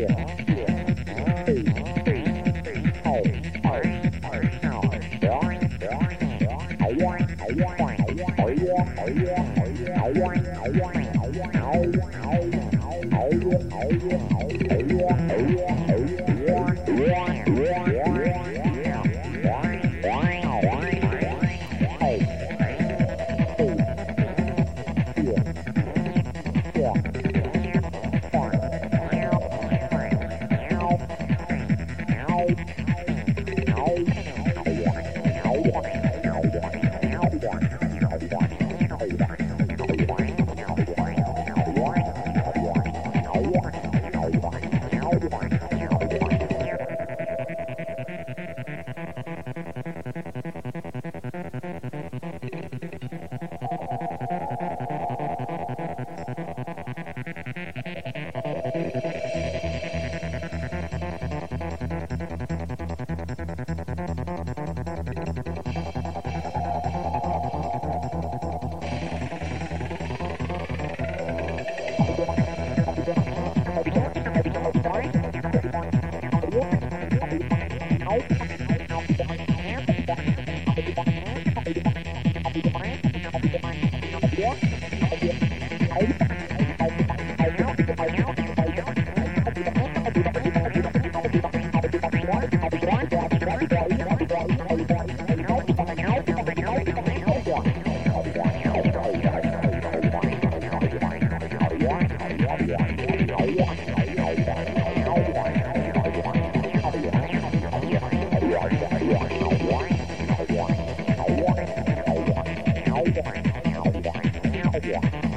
Oh, yeah. Wow.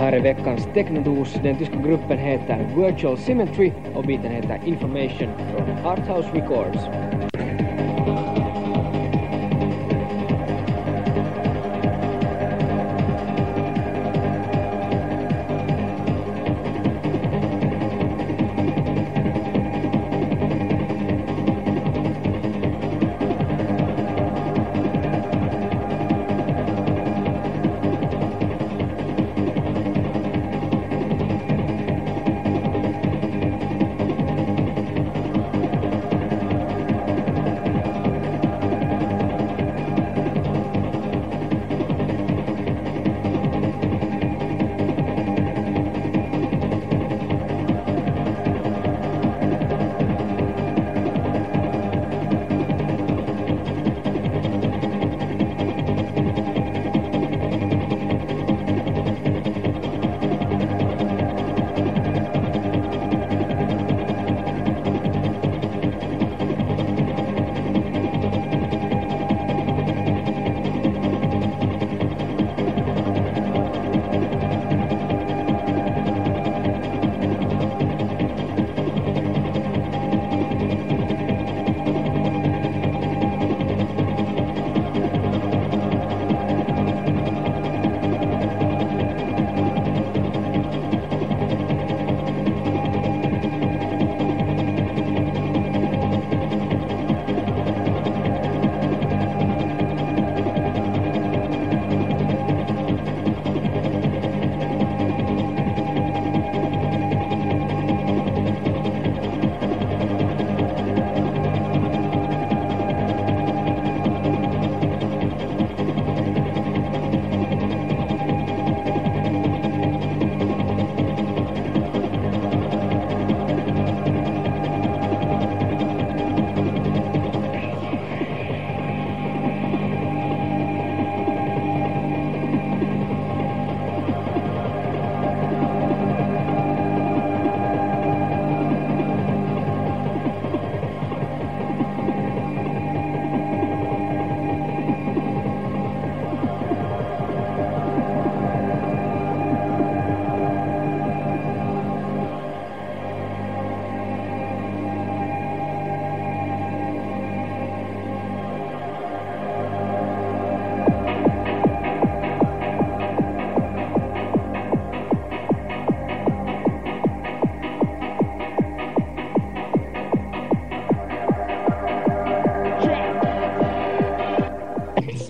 Här är veckans technodos. Den tyska gruppen heter Virtual Symmetry och biten heter Information från Arthouse Records.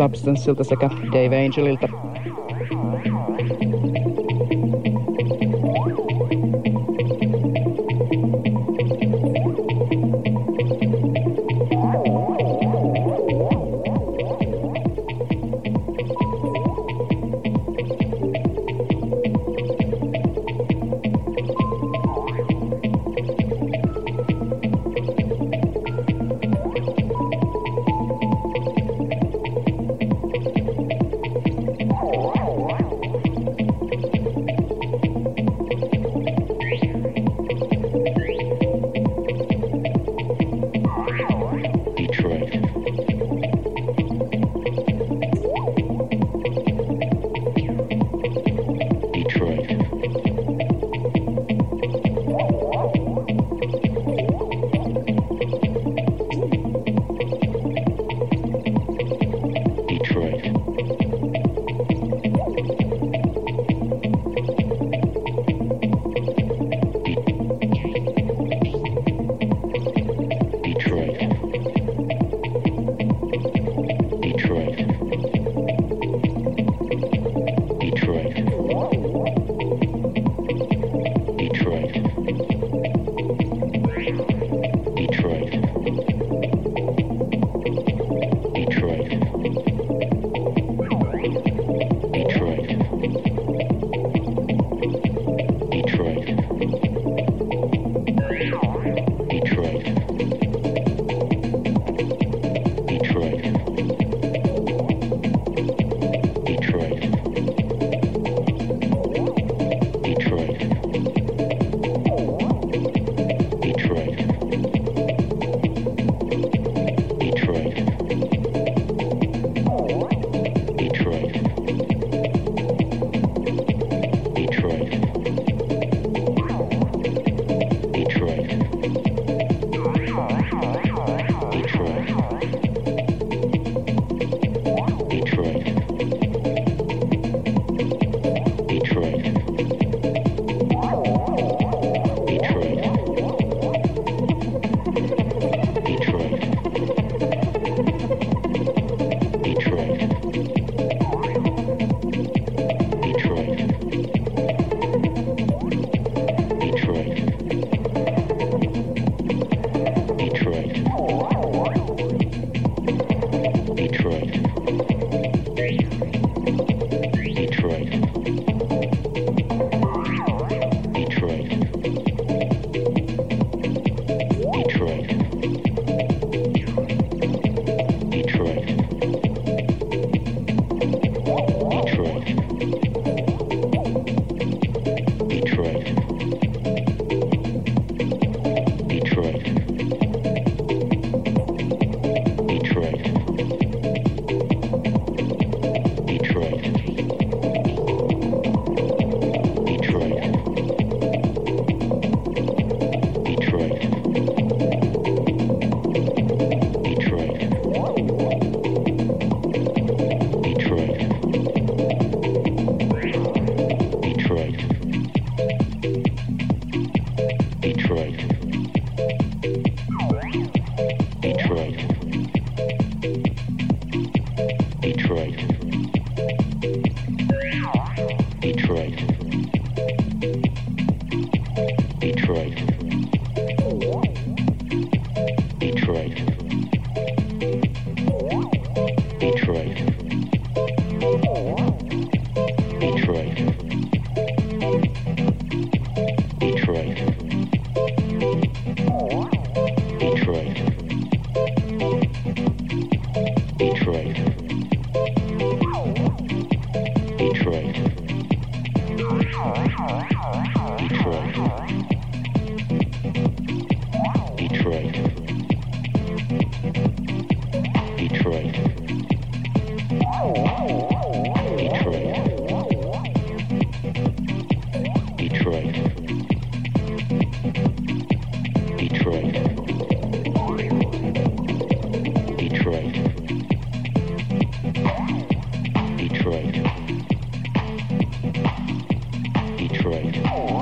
Substanceilta sekä Dave Angelilta. oh